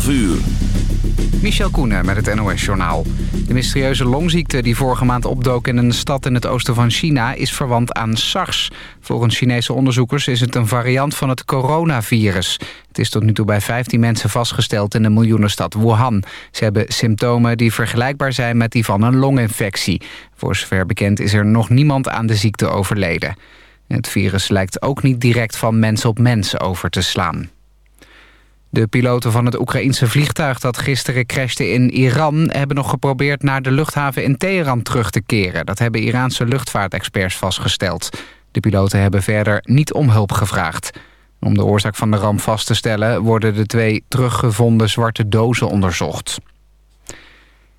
12 uur. Michel Koenen met het NOS-journaal. De mysterieuze longziekte die vorige maand opdook in een stad in het oosten van China... is verwant aan SARS. Volgens Chinese onderzoekers is het een variant van het coronavirus. Het is tot nu toe bij 15 mensen vastgesteld in de miljoenenstad Wuhan. Ze hebben symptomen die vergelijkbaar zijn met die van een longinfectie. Voor zover bekend is er nog niemand aan de ziekte overleden. Het virus lijkt ook niet direct van mens op mens over te slaan. De piloten van het Oekraïense vliegtuig dat gisteren crashte in Iran... hebben nog geprobeerd naar de luchthaven in Teheran terug te keren. Dat hebben Iraanse luchtvaartexperts vastgesteld. De piloten hebben verder niet om hulp gevraagd. Om de oorzaak van de ramp vast te stellen... worden de twee teruggevonden zwarte dozen onderzocht.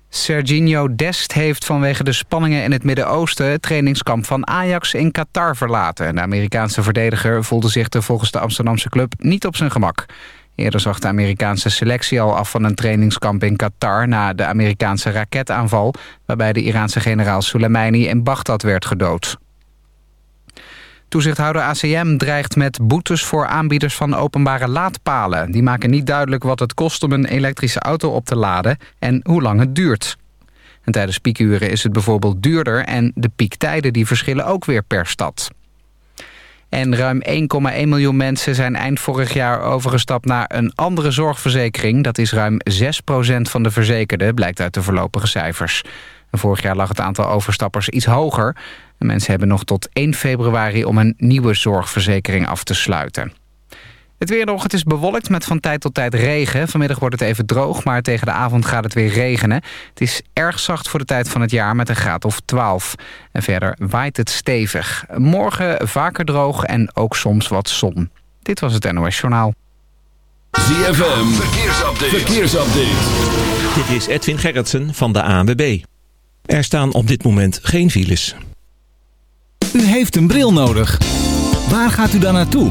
Serginho Dest heeft vanwege de spanningen in het Midden-Oosten... het trainingskamp van Ajax in Qatar verlaten. De Amerikaanse verdediger voelde zich er volgens de Amsterdamse club niet op zijn gemak. Eerder zag de Amerikaanse selectie al af van een trainingskamp in Qatar... na de Amerikaanse raketaanval... waarbij de Iraanse generaal Soleimani in Bagdad werd gedood. Toezichthouder ACM dreigt met boetes voor aanbieders van openbare laadpalen. Die maken niet duidelijk wat het kost om een elektrische auto op te laden... en hoe lang het duurt. En tijdens piekuren is het bijvoorbeeld duurder... en de piektijden die verschillen ook weer per stad. En ruim 1,1 miljoen mensen zijn eind vorig jaar overgestapt naar een andere zorgverzekering. Dat is ruim 6% van de verzekerden, blijkt uit de voorlopige cijfers. vorig jaar lag het aantal overstappers iets hoger. Mensen hebben nog tot 1 februari om een nieuwe zorgverzekering af te sluiten. Het weer nog, het is bewolkt met van tijd tot tijd regen. Vanmiddag wordt het even droog, maar tegen de avond gaat het weer regenen. Het is erg zacht voor de tijd van het jaar met een graad of 12. En verder waait het stevig. Morgen vaker droog en ook soms wat zon. Dit was het NOS Journaal. ZFM, verkeersupdate. verkeersupdate. Dit is Edwin Gerritsen van de ANWB. Er staan op dit moment geen files. U heeft een bril nodig. Waar gaat u dan naartoe?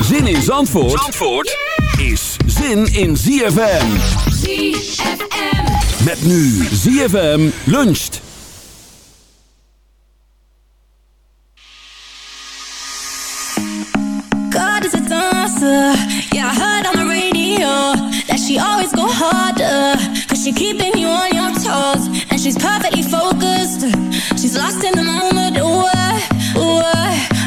Zin in Zandvoort, Zandvoort yeah! is zin in ZFM. ZFM. Met nu ZFM luncht. God is a dancer. Yeah, I heard on the radio that she always go harder. Cause she keeping you on your toes. And she's perfectly focused. She's lost in the moment. Ooh, ooh.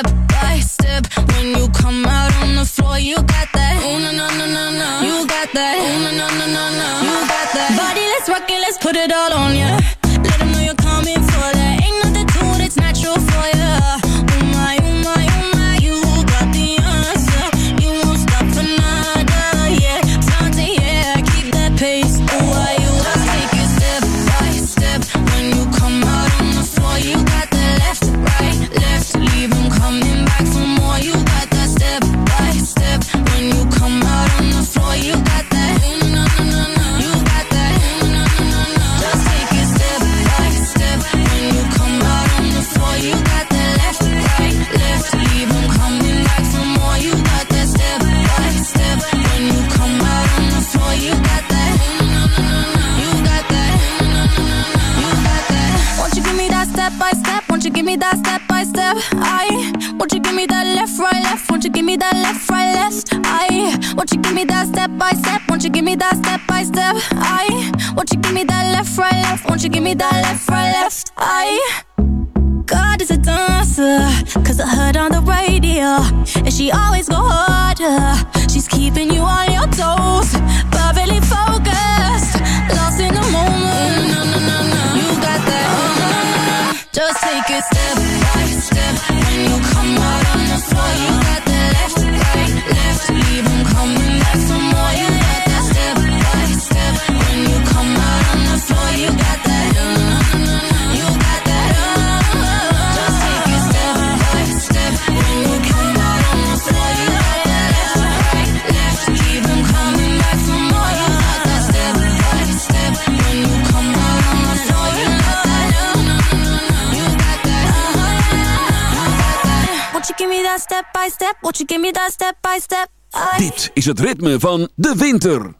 step by step. When you come out on the floor, you got that. Oh no no no no, na. You got that. Oh no no no no, na. You got that. Body, let's rock it, let's put it all on ya. Yeah. faster Step step? Dit is het ritme van De Winter.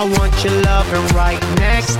I want your loving right next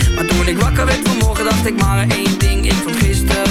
toen ik wakker werd vanmorgen dacht ik maar één ding. Ik vond gisteravond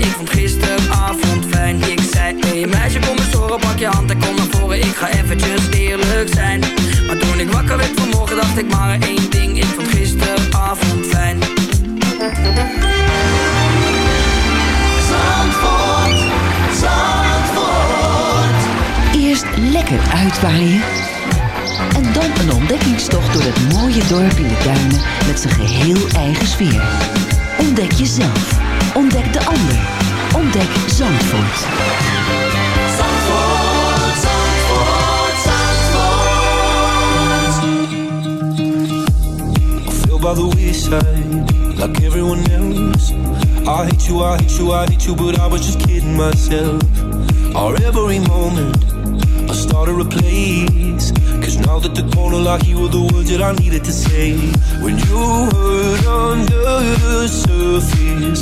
Fijn Ik zei hey meisje kom eens horen, pak je hand en kom naar voren Ik ga eventjes eerlijk zijn Maar toen ik wakker werd vanmorgen dacht ik maar één ding Ik vond gisteravond fijn Zandvoort, Zandvoort. Eerst lekker uitwaaien. En dan een ontdekkingstocht door het mooie dorp in de duinen met zijn geheel eigen sfeer. Ontdek jezelf. Ontdek de ander. Ontdek Zandvoort. I feel by the wayside, like everyone else. I hate you, I hate you, I hate you, but I was just kidding myself. Our every moment, I started a place. Cause now that the corner lock, you were the words that I needed to say. When you hurt under the surface,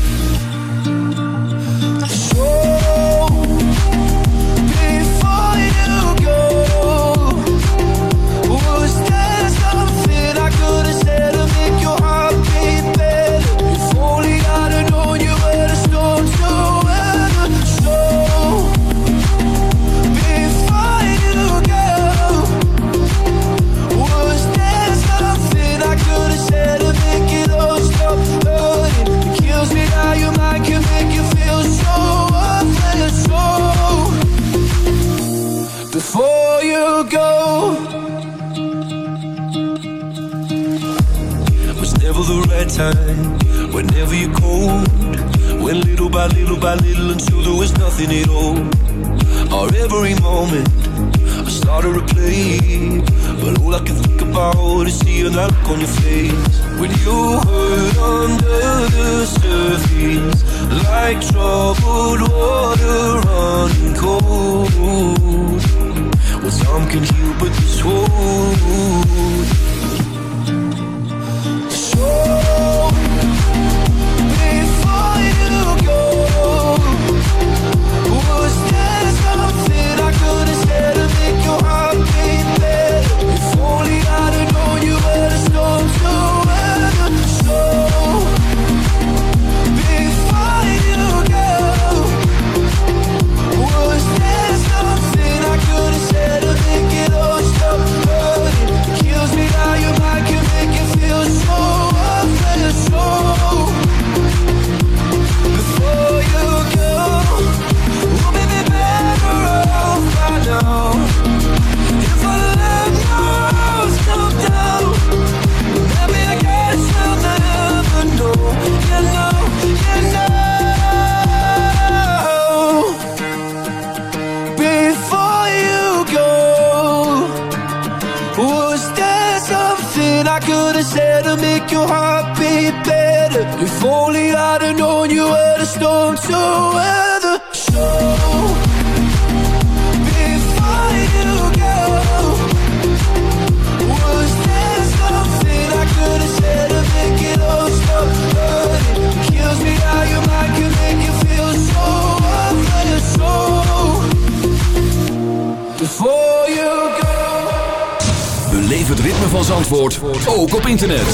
Het ritme van Zandvoort, ook op internet.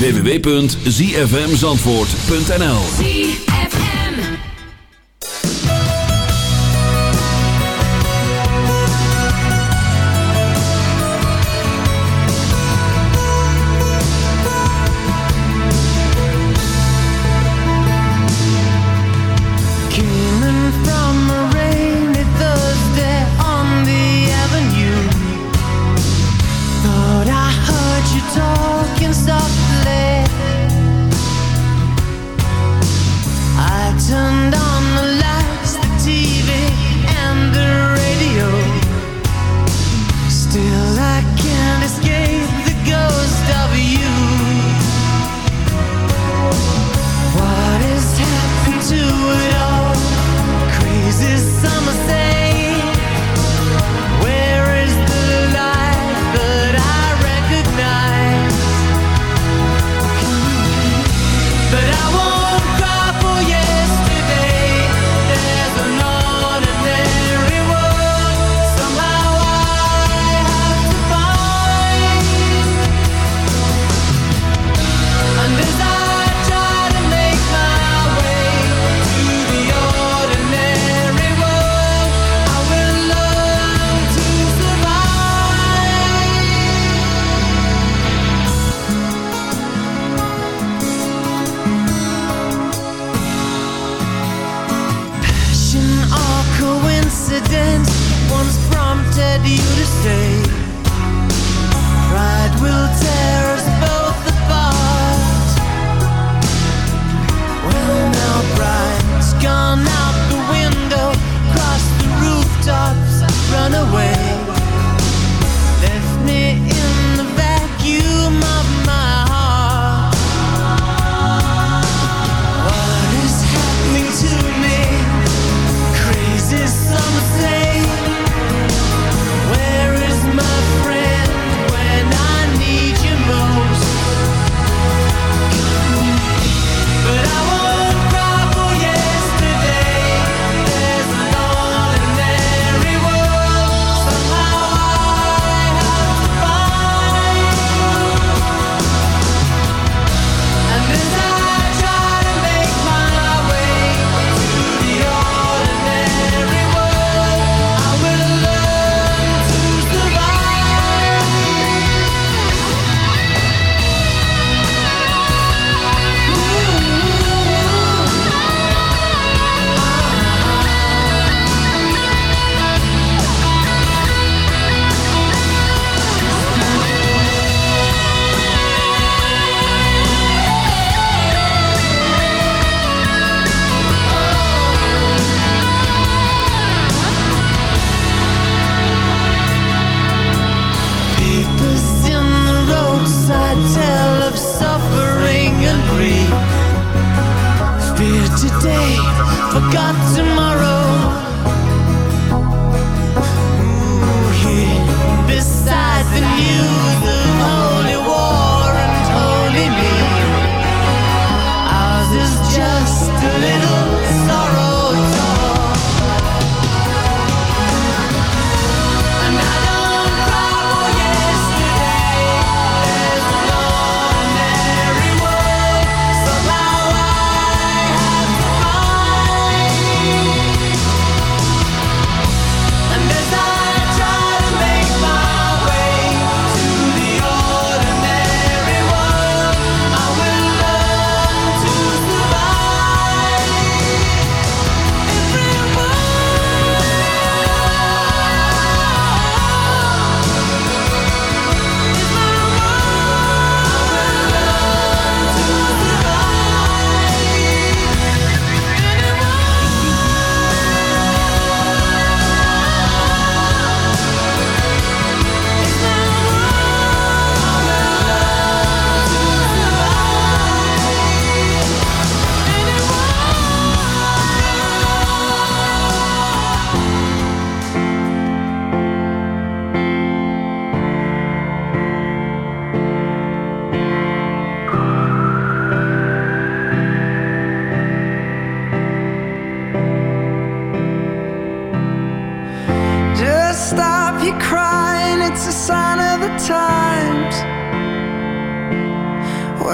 www.zfmzandvoort.nl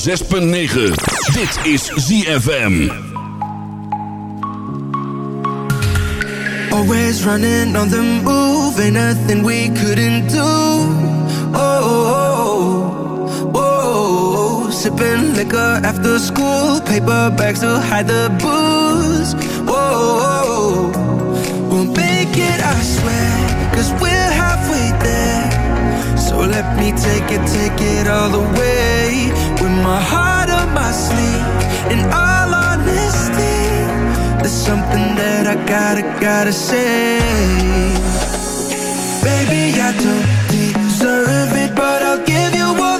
106.9. Dit is ZFM. Always running on the move, ain't nothing we couldn't do. Oh, oh, oh, oh. sipping liquor after school, paper bags to hide the booze. Oh, oh, oh. we'll make it, I swear, cause we're halfway there. So let me take it, take it all the way. My heart on my sleeve, in all honesty. There's something that I gotta, gotta say. Baby, I don't deserve it, but I'll give you all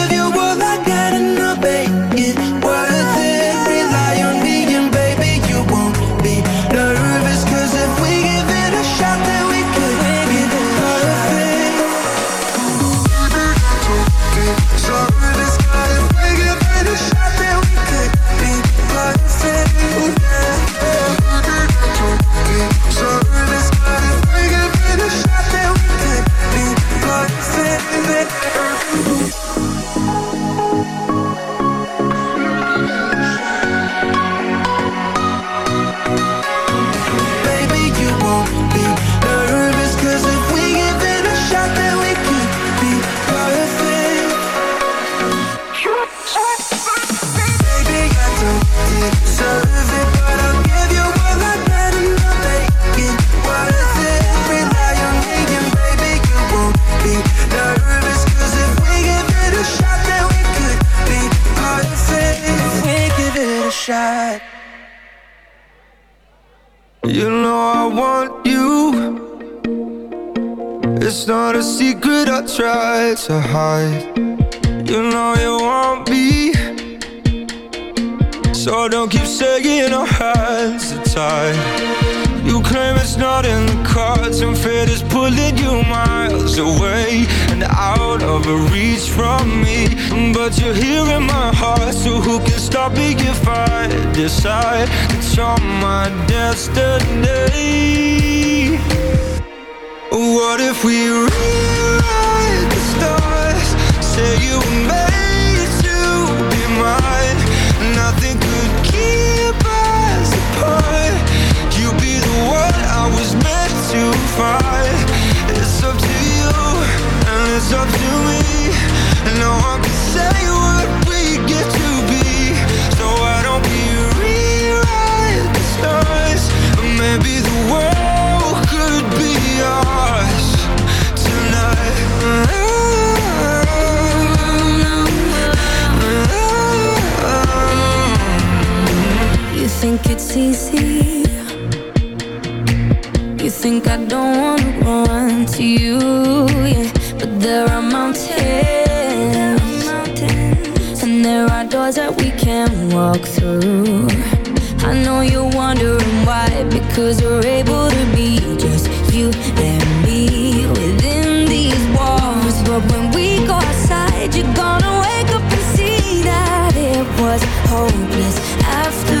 decide that you're my destiny? Think it's easy? You think I don't wanna run to you? Yeah, but there are mountains, and there are doors that we can't walk through. I know you're wondering why, because we're able to be just you and me within these walls. But when we go outside, you're gonna wake up and see that it was hopeless after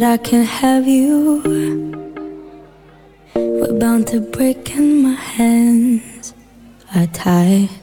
that I can have you. We're bound to break, and my hands are tied.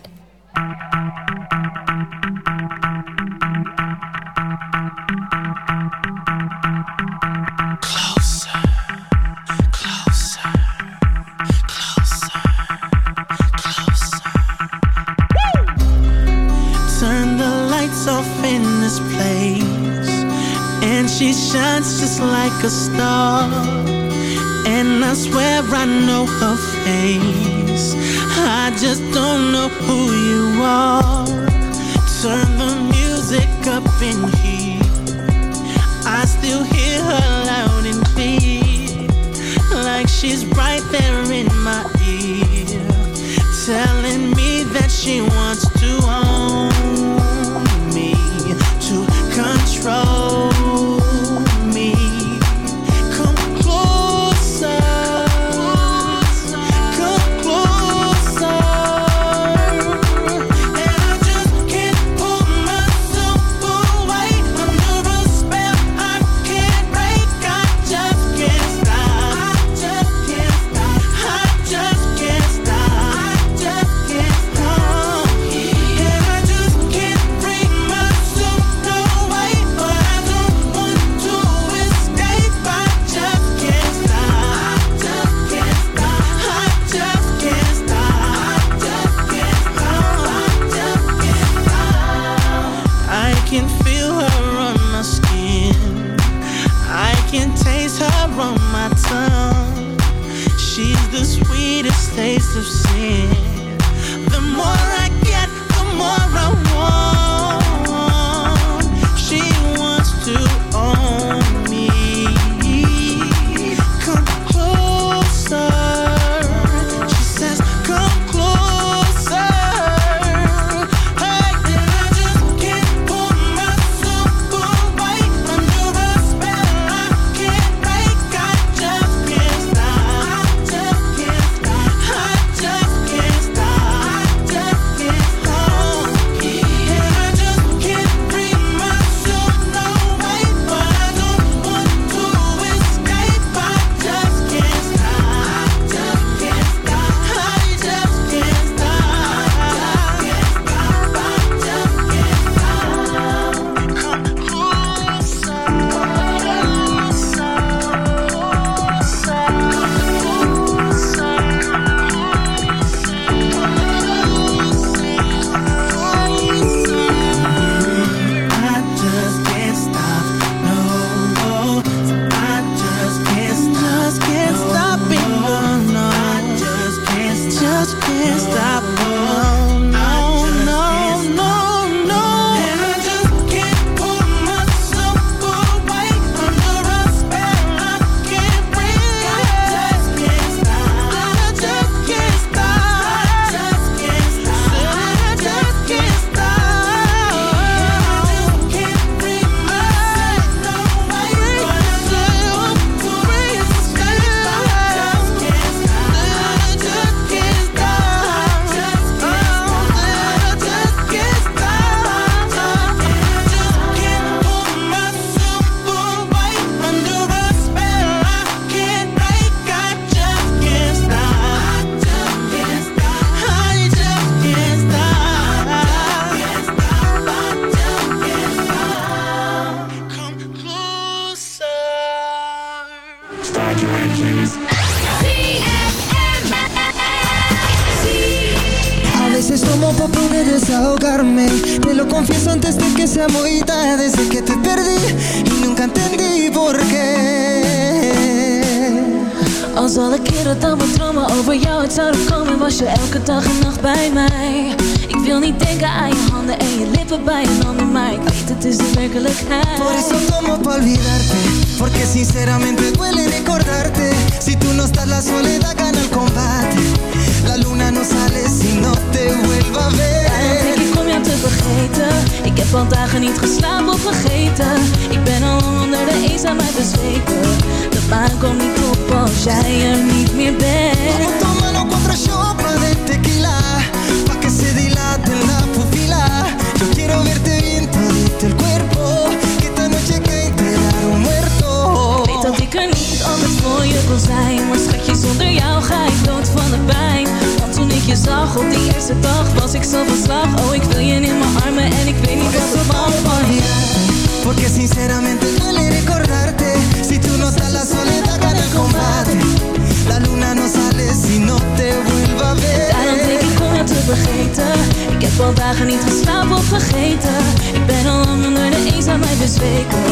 Al dagen niet geslapen of vergeten. Ik ben al onder de eenzaamheid bezweken.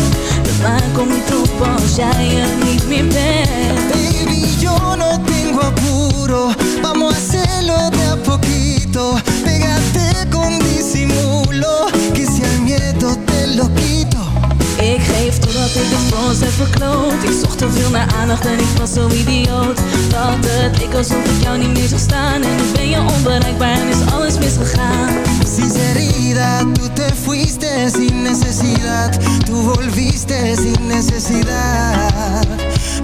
De maan komt niet op als jij er niet meer bent ik Ik zocht te veel naar aandacht en ik was zo idioot. Dat het ik alsof ik jou niet meer zag staan. En nu ben je onbereikbaar en is alles misgegaan. Sinceridad, tú te fuiste sin necesidad. Tú volviste sin necesidad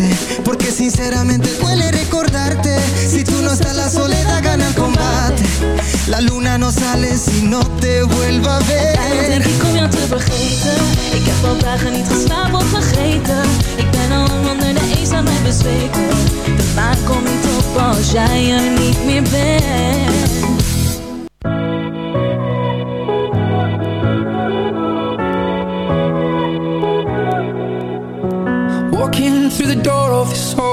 Olvidarte Porque sinceramente duele recordarte. Si tú no estás la soledad gana el combate. La luna no sale si no te vuelva a Daarom denk ver ik om jou te vergeten Ik heb al dagen niet geslapen of vergeten Ik ben al lang onder de eenzaamheid bezweken De maan komt niet op als jij er niet meer bent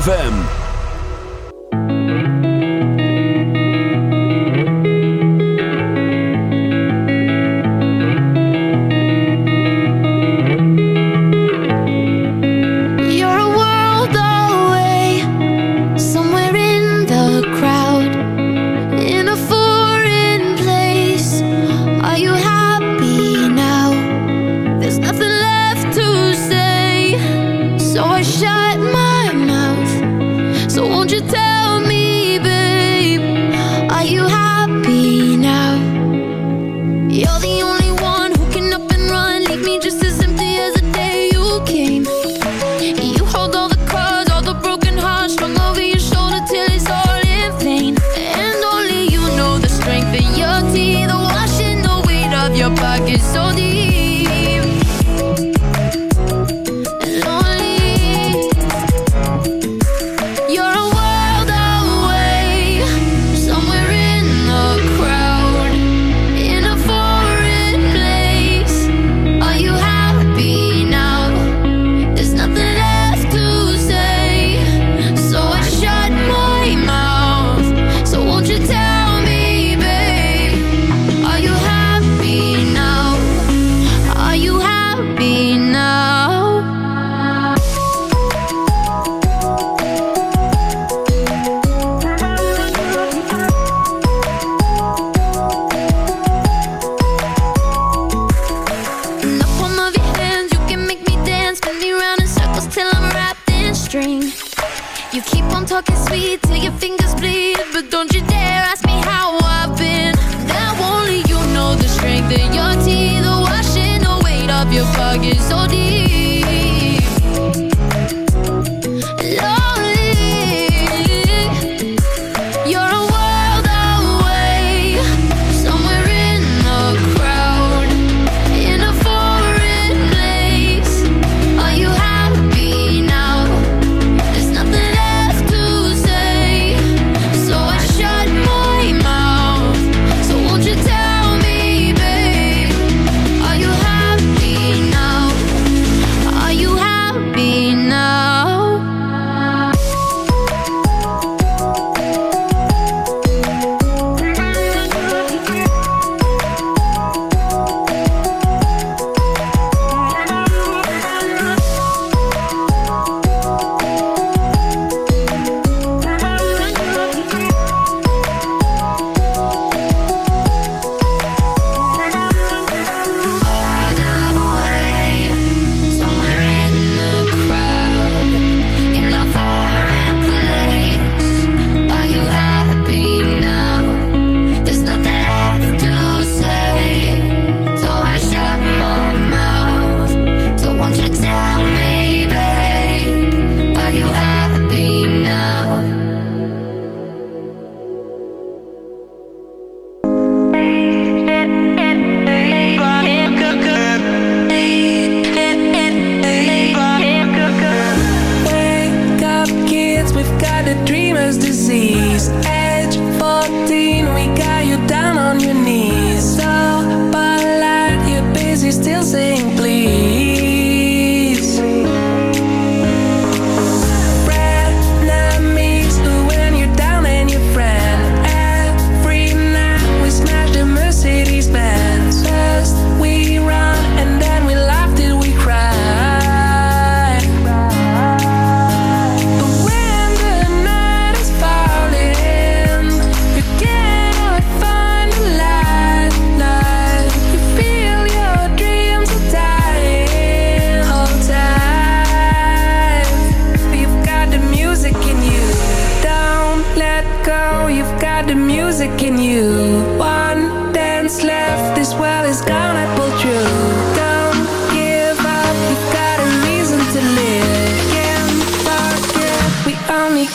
ZFM.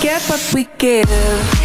Get what we give.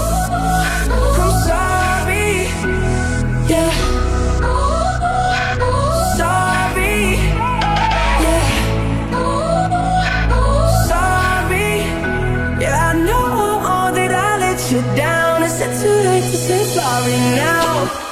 You down. Is it too late to say sorry now?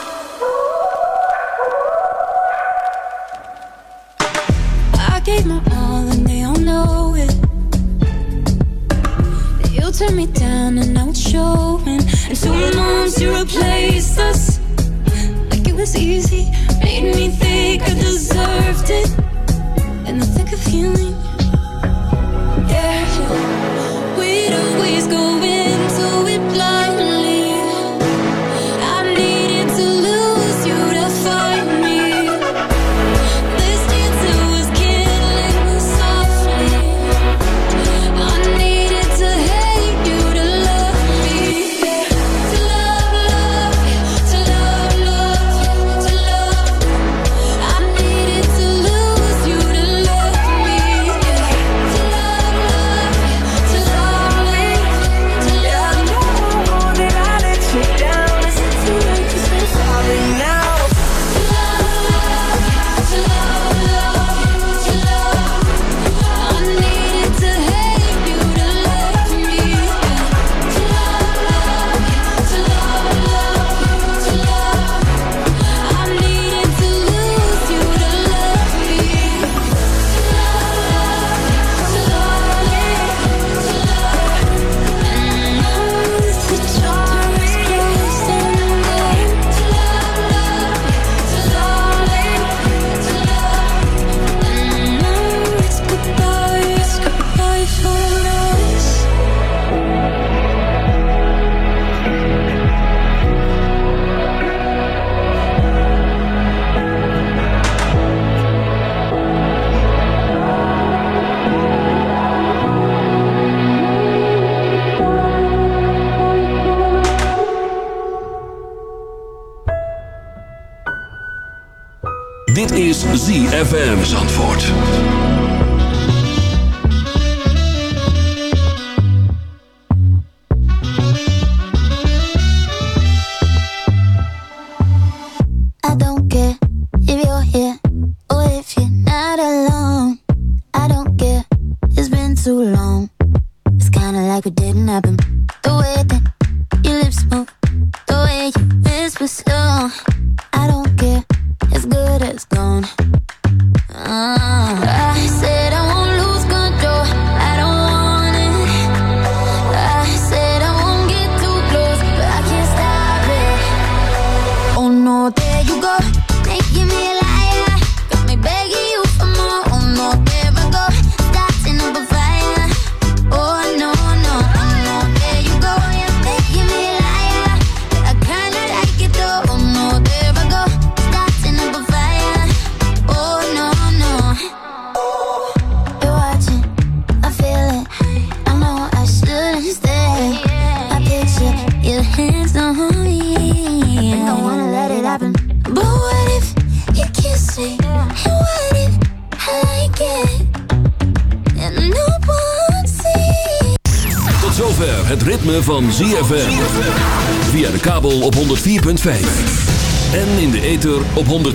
ZFM Zandvoort.